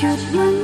hancurlah